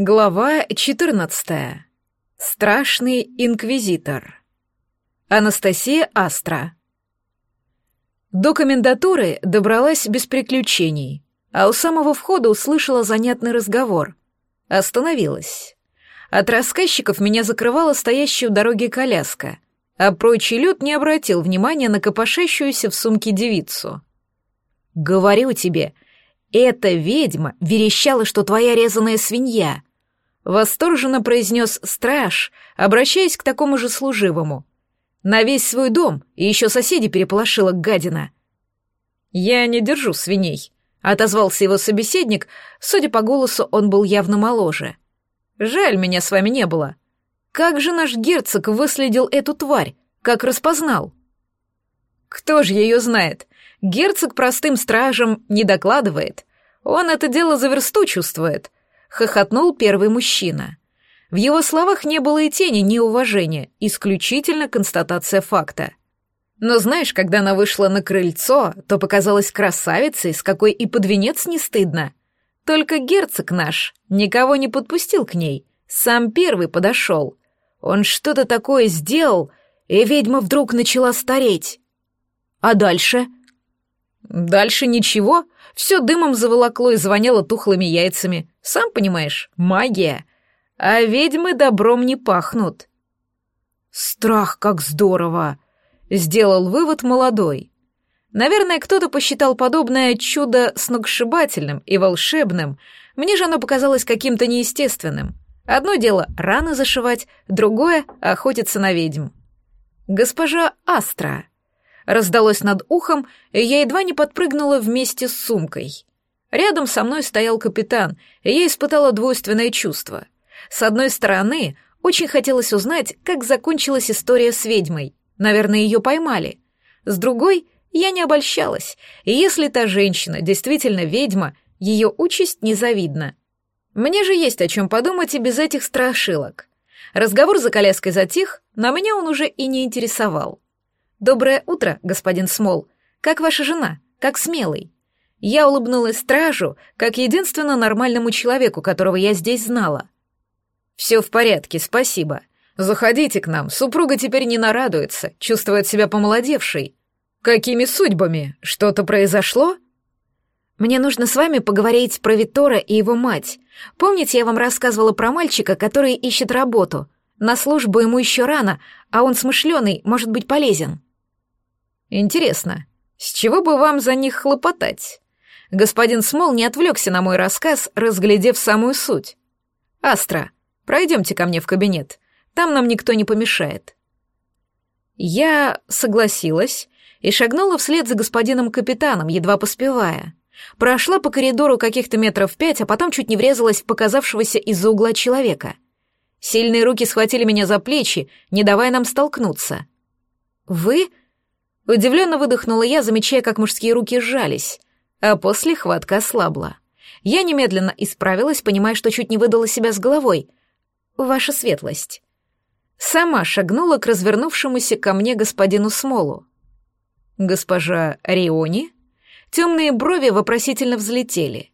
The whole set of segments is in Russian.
Глава 14. Страшный инквизитор. Анастасия Астра. До комендатуры добралась без приключений, а у самого входа услышала занятный разговор. Остановилась. От рассказчиков меня закрывала стоящая у дороги коляска, а прочий люд не обратил внимания на копошащуюся в сумке девицу. «Говорю тебе, эта ведьма верещала, что твоя резаная свинья», — восторженно произнес страж, обращаясь к такому же служивому. «На весь свой дом, и еще соседи переполошила гадина». «Я не держу свиней», — отозвался его собеседник, судя по голосу, он был явно моложе. «Жаль, меня с вами не было. Как же наш герцог выследил эту тварь, как распознал?» «Кто же ее знает? Герцог простым стражам не докладывает. Он это дело за версту чувствует. — хохотнул первый мужчина. В его словах не было и тени неуважения, исключительно констатация факта. Но знаешь, когда она вышла на крыльцо, то показалась красавицей, с какой и под венец не стыдно. Только герцог наш никого не подпустил к ней, сам первый подошел. Он что-то такое сделал, и ведьма вдруг начала стареть. А дальше? Дальше ничего, — все дымом заволокло и звоняло тухлыми яйцами. Сам понимаешь, магия. А ведьмы добром не пахнут. Страх, как здорово! Сделал вывод молодой. Наверное, кто-то посчитал подобное чудо сногсшибательным и волшебным. Мне же оно показалось каким-то неестественным. Одно дело — раны зашивать, другое — охотиться на ведьм. Госпожа Астра — раздалось над ухом, и я едва не подпрыгнула вместе с сумкой. Рядом со мной стоял капитан, и я испытала двойственное чувство. С одной стороны, очень хотелось узнать, как закончилась история с ведьмой. Наверное, ее поймали. С другой, я не обольщалась, и если та женщина действительно ведьма, ее участь незавидна. Мне же есть о чем подумать и без этих страшилок. Разговор за коляской затих, на меня он уже и не интересовал. «Доброе утро, господин Смол. Как ваша жена? Как смелый?» Я улыбнулась стражу, как единственно нормальному человеку, которого я здесь знала. «Все в порядке, спасибо. Заходите к нам, супруга теперь не нарадуется, чувствует себя помолодевшей. Какими судьбами? Что-то произошло?» «Мне нужно с вами поговорить про Витора и его мать. Помните, я вам рассказывала про мальчика, который ищет работу? На службу ему еще рано, а он смышленый, может быть полезен». Интересно, с чего бы вам за них хлопотать? Господин Смол не отвлекся на мой рассказ, разглядев самую суть. «Астра, пройдемте ко мне в кабинет. Там нам никто не помешает». Я согласилась и шагнула вслед за господином капитаном, едва поспевая. Прошла по коридору каких-то метров пять, а потом чуть не врезалась в показавшегося из-за угла человека. Сильные руки схватили меня за плечи, не давая нам столкнуться. «Вы?» Удивленно выдохнула я, замечая, как мужские руки сжались, а после хватка ослабла. Я немедленно исправилась, понимая, что чуть не выдала себя с головой. «Ваша светлость». Сама шагнула к развернувшемуся ко мне господину Смолу. «Госпожа Риони?» Темные брови вопросительно взлетели.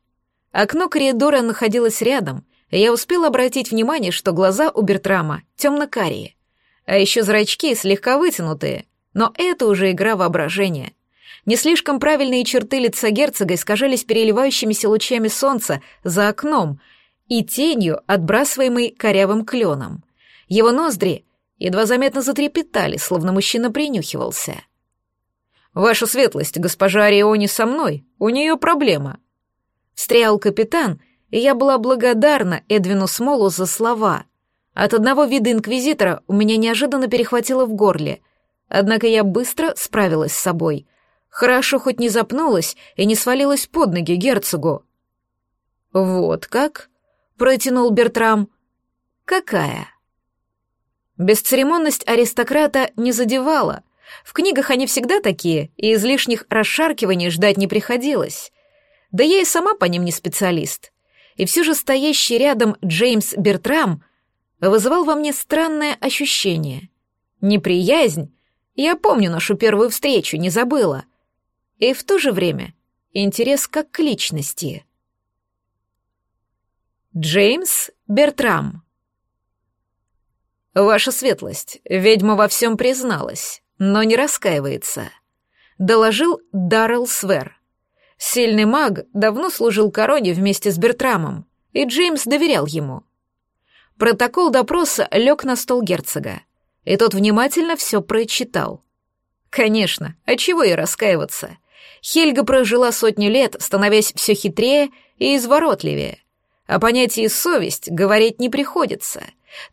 Окно коридора находилось рядом, и я успела обратить внимание, что глаза у Бертрама темно-карие, а еще зрачки слегка вытянутые, но это уже игра воображения. Не слишком правильные черты лица герцога искажались переливающимися лучами солнца за окном и тенью, отбрасываемой корявым кленом. Его ноздри едва заметно затрепетали, словно мужчина принюхивался. «Ваша светлость, госпожа Ориони со мной, у нее проблема», — Стрял капитан, и я была благодарна Эдвину Смолу за слова. От одного вида инквизитора у меня неожиданно перехватило в горле — Однако я быстро справилась с собой. Хорошо хоть не запнулась и не свалилась под ноги герцогу. «Вот как?» — протянул Бертрам. «Какая?» Бесцеремонность аристократа не задевала. В книгах они всегда такие, и излишних расшаркиваний ждать не приходилось. Да я и сама по ним не специалист. И все же стоящий рядом Джеймс Бертрам вызывал во мне странное ощущение. Неприязнь, я помню нашу первую встречу, не забыла. И в то же время интерес как к личности. Джеймс Бертрам. Ваша светлость, ведьма во всем призналась, но не раскаивается. Доложил Даррелл Свер. Сильный маг давно служил короне вместе с Бертрамом, и Джеймс доверял ему. Протокол допроса лег на стол герцога. И тот внимательно все прочитал. Конечно, а чего и раскаиваться? Хельга прожила сотни лет, становясь все хитрее и изворотливее. О понятии «совесть» говорить не приходится.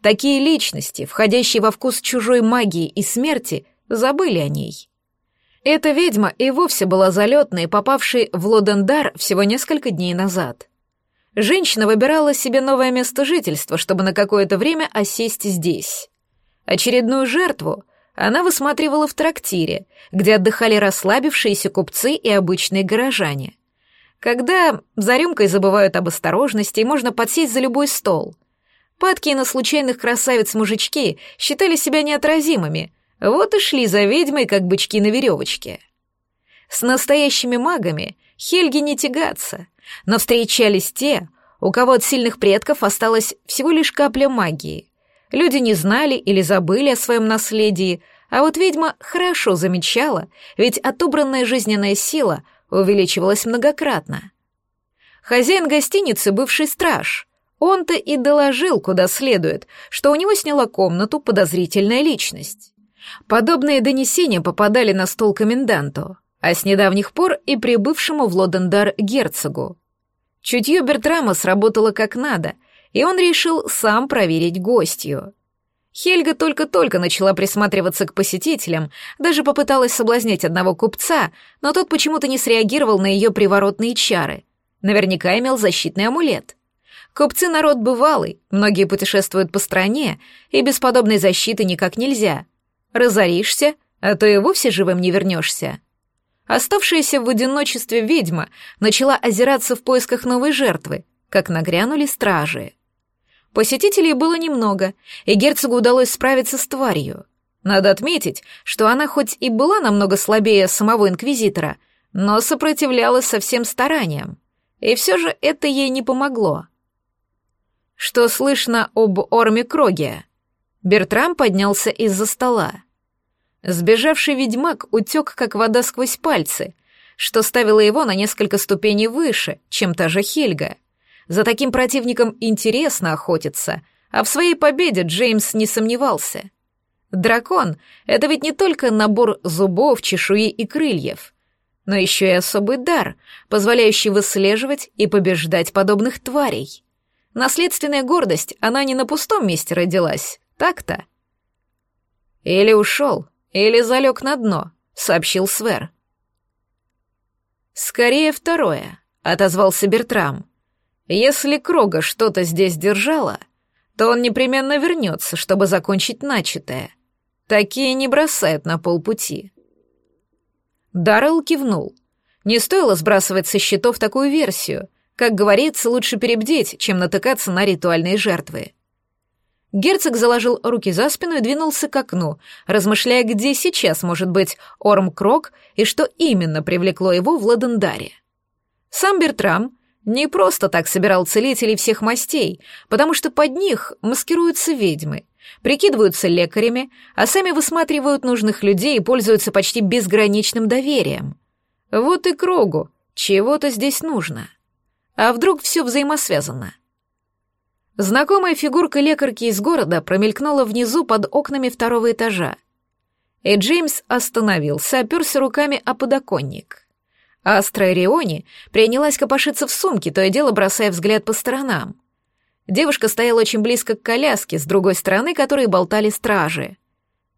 Такие личности, входящие во вкус чужой магии и смерти, забыли о ней. Эта ведьма и вовсе была залетной, попавшей в Лодендар всего несколько дней назад. Женщина выбирала себе новое место жительства, чтобы на какое-то время осесть здесь. Очередную жертву она высматривала в трактире, где отдыхали расслабившиеся купцы и обычные горожане. Когда за рюмкой забывают об осторожности, можно подсесть за любой стол. Падки на случайных красавиц-мужички считали себя неотразимыми, вот и шли за ведьмой, как бычки на веревочке. С настоящими магами Хельги не тягаться, но встречались те, у кого от сильных предков осталась всего лишь капля магии — Люди не знали или забыли о своем наследии, а вот ведьма хорошо замечала, ведь отобранная жизненная сила увеличивалась многократно. Хозяин гостиницы — бывший страж. Он-то и доложил, куда следует, что у него сняла комнату подозрительная личность. Подобные донесения попадали на стол коменданту, а с недавних пор и прибывшему в Лодендар герцогу. Чутье Бертрама сработало как надо — и он решил сам проверить гостью. Хельга только-только начала присматриваться к посетителям, даже попыталась соблазнять одного купца, но тот почему-то не среагировал на ее приворотные чары. Наверняка имел защитный амулет. Купцы народ бывалый, многие путешествуют по стране, и без подобной защиты никак нельзя. Разоришься, а то и вовсе живым не вернешься. Оставшаяся в одиночестве ведьма начала озираться в поисках новой жертвы, как нагрянули стражи. Посетителей было немного, и герцогу удалось справиться с тварью. Надо отметить, что она хоть и была намного слабее самого инквизитора, но сопротивлялась со всем старанием. И все же это ей не помогло. Что слышно об Орме Кроге? Бертрам поднялся из-за стола. Сбежавший ведьмак утек, как вода сквозь пальцы, что ставило его на несколько ступеней выше, чем та же Хельга. За таким противником интересно охотиться, а в своей победе Джеймс не сомневался. Дракон — это ведь не только набор зубов, чешуи и крыльев, но еще и особый дар, позволяющий выслеживать и побеждать подобных тварей. Наследственная гордость, она не на пустом месте родилась, так-то? Или ушел, или залег на дно, сообщил Свер. Скорее второе, отозвался Бертрам. Если Крога что-то здесь держала, то он непременно вернется, чтобы закончить начатое. Такие не бросают на полпути. Даррелл кивнул. Не стоило сбрасывать со счетов такую версию. Как говорится, лучше перебдеть, чем натыкаться на ритуальные жертвы. Герцог заложил руки за спину и двинулся к окну, размышляя, где сейчас может быть Орм Крок и что именно привлекло его в Ладендаре. Сам Бертрам не просто так собирал целителей всех мастей, потому что под них маскируются ведьмы, прикидываются лекарями, а сами высматривают нужных людей и пользуются почти безграничным доверием. Вот и Крогу, чего-то здесь нужно. А вдруг все взаимосвязано? Знакомая фигурка лекарки из города промелькнула внизу под окнами второго этажа. И Джеймс остановился, оперся руками о подоконник. Астра Риони принялась копошиться в сумке, то и дело бросая взгляд по сторонам. Девушка стояла очень близко к коляске, с другой стороны которой болтали стражи.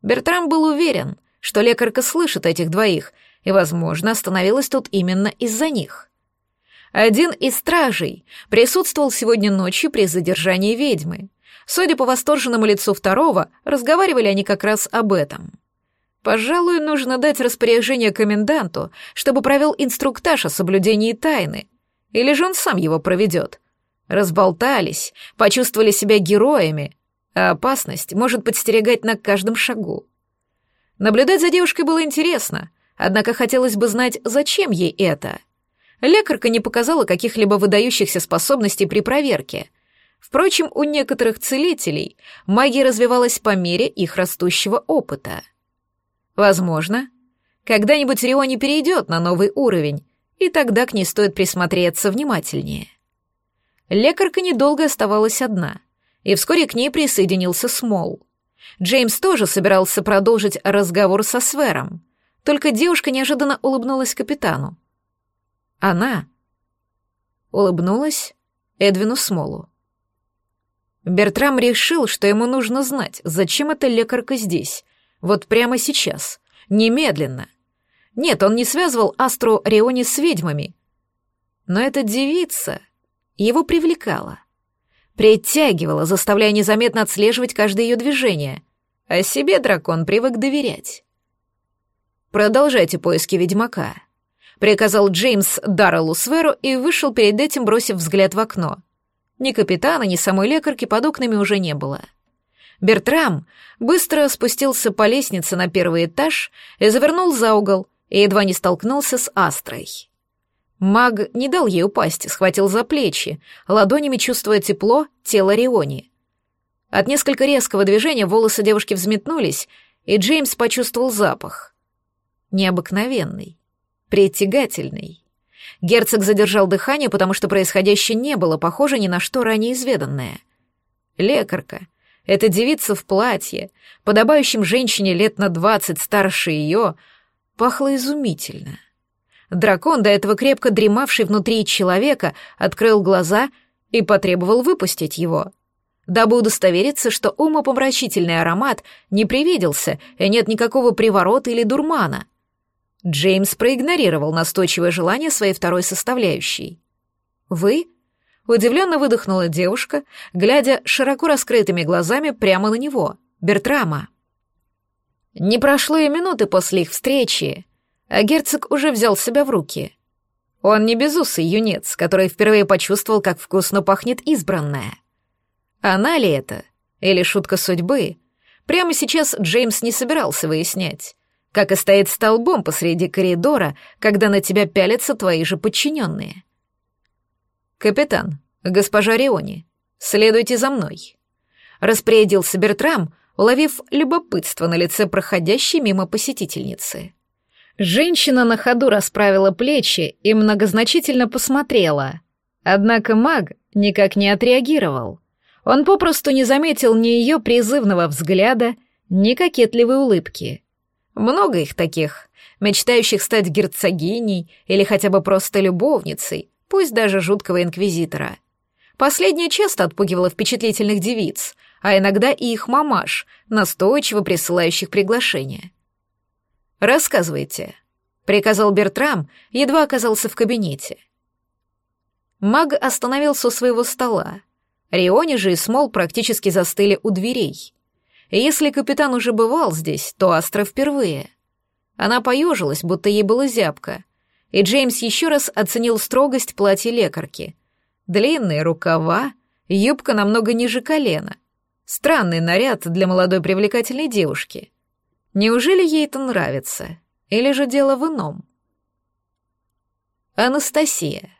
Бертрам был уверен, что лекарка слышит этих двоих, и, возможно, остановилась тут именно из-за них. Один из стражей присутствовал сегодня ночью при задержании ведьмы. Судя по восторженному лицу второго, разговаривали они как раз об этом. Пожалуй, нужно дать распоряжение коменданту, чтобы провел инструктаж о соблюдении тайны. Или же он сам его проведет. Разболтались, почувствовали себя героями, а опасность может подстерегать на каждом шагу. Наблюдать за девушкой было интересно, однако хотелось бы знать, зачем ей это. Лекарка не показала каких-либо выдающихся способностей при проверке. Впрочем, у некоторых целителей магия развивалась по мере их растущего опыта. Возможно. Когда-нибудь Риони перейдет на новый уровень, и тогда к ней стоит присмотреться внимательнее. Лекарка недолго оставалась одна, и вскоре к ней присоединился Смол. Джеймс тоже собирался продолжить разговор со Свером, только девушка неожиданно улыбнулась капитану. Она улыбнулась Эдвину Смолу. Бертрам решил, что ему нужно знать, зачем эта лекарка здесь, вот прямо сейчас. Немедленно. Нет, он не связывал Астру Реони с ведьмами. Но эта девица его привлекала. Притягивала, заставляя незаметно отслеживать каждое ее движение. А себе дракон привык доверять. «Продолжайте поиски ведьмака», — приказал Джеймс Дарреллу Сверу и вышел перед этим, бросив взгляд в окно. Ни капитана, ни самой лекарки под окнами уже не было. — Бертрам быстро спустился по лестнице на первый этаж и завернул за угол, и едва не столкнулся с Астрой. Маг не дал ей упасть, схватил за плечи, ладонями чувствуя тепло тела Риони. От несколько резкого движения волосы девушки взметнулись, и Джеймс почувствовал запах. Необыкновенный, притягательный. Герцог задержал дыхание, потому что происходящее не было похоже ни на что ранее изведанное. Лекарка, эта девица в платье, подобающем женщине лет на двадцать старше ее, пахла изумительно. Дракон, до этого крепко дремавший внутри человека, открыл глаза и потребовал выпустить его. Дабы удостовериться, что умопомрачительный аромат не привиделся и нет никакого приворота или дурмана. Джеймс проигнорировал настойчивое желание своей второй составляющей. «Вы Удивленно выдохнула девушка, глядя широко раскрытыми глазами прямо на него, Бертрама. Не прошло и минуты после их встречи, а герцог уже взял себя в руки. Он не безусый юнец, который впервые почувствовал, как вкусно пахнет избранное. Она ли это? Или шутка судьбы? Прямо сейчас Джеймс не собирался выяснять. Как и стоять столбом посреди коридора, когда на тебя пялятся твои же подчиненные. — «Капитан, госпожа Риони, следуйте за мной», — распорядился Бертрам, уловив любопытство на лице проходящей мимо посетительницы. Женщина на ходу расправила плечи и многозначительно посмотрела. Однако маг никак не отреагировал. Он попросту не заметил ни ее призывного взгляда, ни кокетливой улыбки. Много их таких, мечтающих стать герцогиней или хотя бы просто любовницей, пусть даже жуткого инквизитора. Последняя часто отпугивала впечатлительных девиц, а иногда и их мамаш, настойчиво присылающих приглашения. «Рассказывайте», — приказал Бертрам, едва оказался в кабинете. Маг остановился у своего стола. Риони же и Смол практически застыли у дверей. Если капитан уже бывал здесь, то Астра впервые. Она поежилась, будто ей было зябко, и Джеймс еще раз оценил строгость платья лекарки. Длинные рукава, юбка намного ниже колена. Странный наряд для молодой привлекательной девушки. Неужели ей это нравится? Или же дело в ином? Анастасия.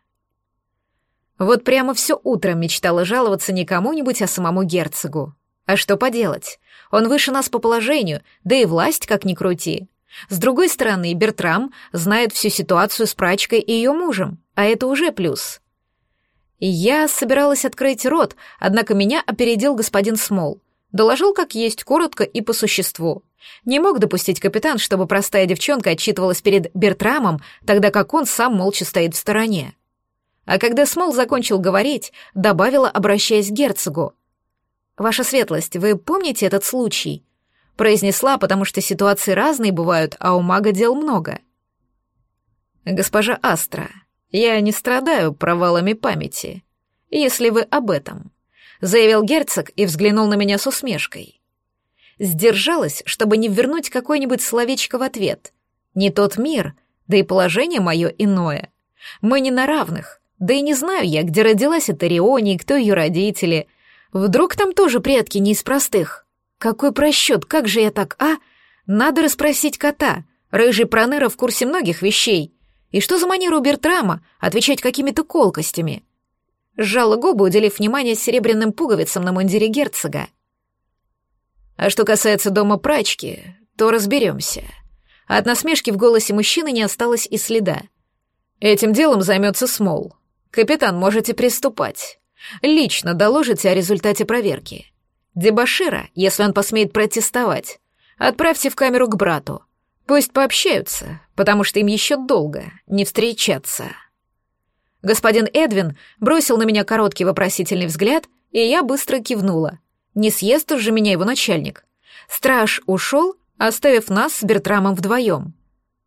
Вот прямо все утро мечтала жаловаться не кому-нибудь, а самому герцогу. А что поделать? Он выше нас по положению, да и власть, как ни крути, с другой стороны, Бертрам знает всю ситуацию с прачкой и ее мужем, а это уже плюс. Я собиралась открыть рот, однако меня опередил господин Смол. Доложил, как есть, коротко и по существу. Не мог допустить капитан, чтобы простая девчонка отчитывалась перед Бертрамом, тогда как он сам молча стоит в стороне. А когда Смол закончил говорить, добавила, обращаясь к герцогу. «Ваша светлость, вы помните этот случай? произнесла, потому что ситуации разные бывают, а у мага дел много. Госпожа Астра, я не страдаю провалами памяти, если вы об этом, заявил герцог и взглянул на меня с усмешкой. Сдержалась, чтобы не вернуть какое-нибудь словечко в ответ. Не тот мир, да и положение мое иное. Мы не на равных, да и не знаю я, где родилась эта Риония, кто ее родители. Вдруг там тоже предки не из простых. Какой просчет, как же я так, а? Надо расспросить кота. Рыжий проныра в курсе многих вещей. И что за манера у Бертрама отвечать какими-то колкостями? Сжала губы, уделив внимание серебряным пуговицам на мундире герцога. А что касается дома прачки, то разберемся. От насмешки в голосе мужчины не осталось и следа. Этим делом займется Смол. Капитан, можете приступать. Лично доложите о результате проверки. Дебашира, если он посмеет протестовать. Отправьте в камеру к брату. Пусть пообщаются, потому что им еще долго не встречаться. Господин Эдвин бросил на меня короткий вопросительный взгляд, и я быстро кивнула. Не съест же меня его начальник. Страж ушел, оставив нас с Бертрамом вдвоем.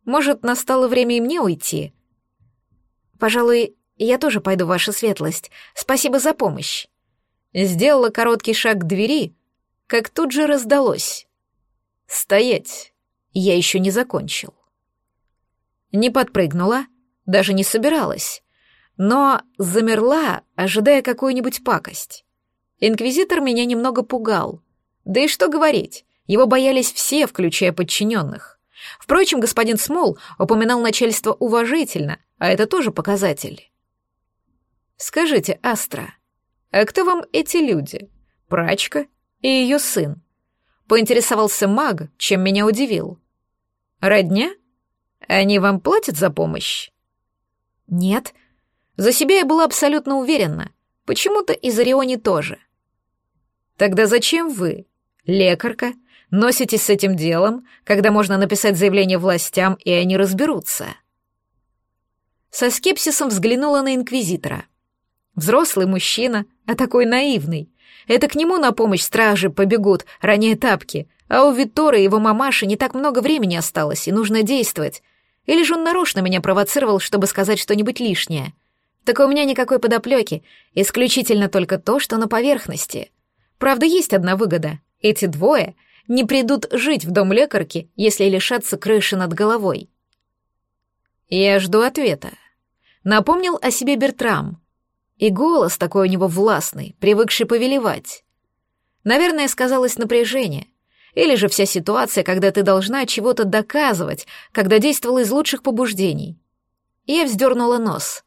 Может, настало время и мне уйти? Пожалуй, я тоже пойду, ваша светлость. Спасибо за помощь. Сделала короткий шаг к двери, как тут же раздалось. «Стоять! Я еще не закончил». Не подпрыгнула, даже не собиралась, но замерла, ожидая какую-нибудь пакость. Инквизитор меня немного пугал. Да и что говорить, его боялись все, включая подчиненных. Впрочем, господин Смол упоминал начальство уважительно, а это тоже показатель. «Скажите, Астра», а кто вам эти люди? Прачка и ее сын. Поинтересовался маг, чем меня удивил. Родня? Они вам платят за помощь? Нет. За себя я была абсолютно уверена. Почему-то и за Риони тоже. Тогда зачем вы, лекарка, носитесь с этим делом, когда можно написать заявление властям, и они разберутся?» Со скепсисом взглянула на инквизитора — Взрослый мужчина, а такой наивный. Это к нему на помощь стражи побегут, ранее тапки. А у Виттора и его мамаши не так много времени осталось, и нужно действовать. Или же он нарочно меня провоцировал, чтобы сказать что-нибудь лишнее. Так у меня никакой подоплеки, исключительно только то, что на поверхности. Правда, есть одна выгода. Эти двое не придут жить в дом лекарки, если лишатся крыши над головой. Я жду ответа. Напомнил о себе Бертрам — и голос такой у него властный, привыкший повелевать. Наверное, сказалось напряжение. Или же вся ситуация, когда ты должна чего-то доказывать, когда действовала из лучших побуждений. Я вздернула нос.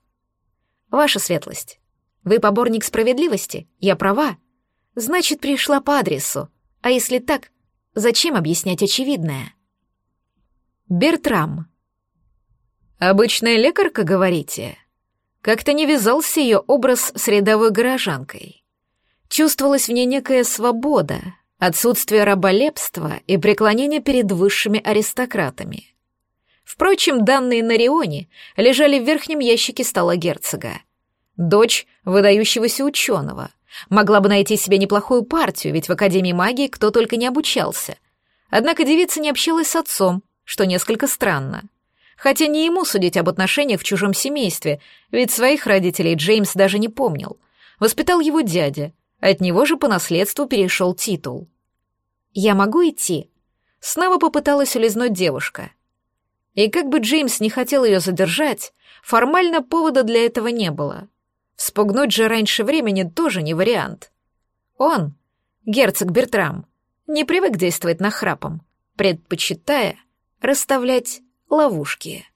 «Ваша светлость, вы поборник справедливости, я права. Значит, пришла по адресу. А если так, зачем объяснять очевидное?» «Бертрам». «Обычная лекарка, говорите?» Как-то не вязался ее образ с рядовой горожанкой. Чувствовалась в ней некая свобода, отсутствие раболепства и преклонение перед высшими аристократами. Впрочем, данные на Рионе лежали в верхнем ящике стола герцога. Дочь выдающегося ученого — Могла бы найти себе неплохую партию, ведь в Академии магии кто только не обучался. Однако девица не общалась с отцом, что несколько странно хотя не ему судить об отношениях в чужом семействе, ведь своих родителей Джеймс даже не помнил. Воспитал его дядя, от него же по наследству перешел титул. «Я могу идти?» Снова попыталась улизнуть девушка. И как бы Джеймс не хотел ее задержать, формально повода для этого не было. Спугнуть же раньше времени тоже не вариант. Он, герцог Бертрам, не привык действовать нахрапом, предпочитая расставлять ловушки.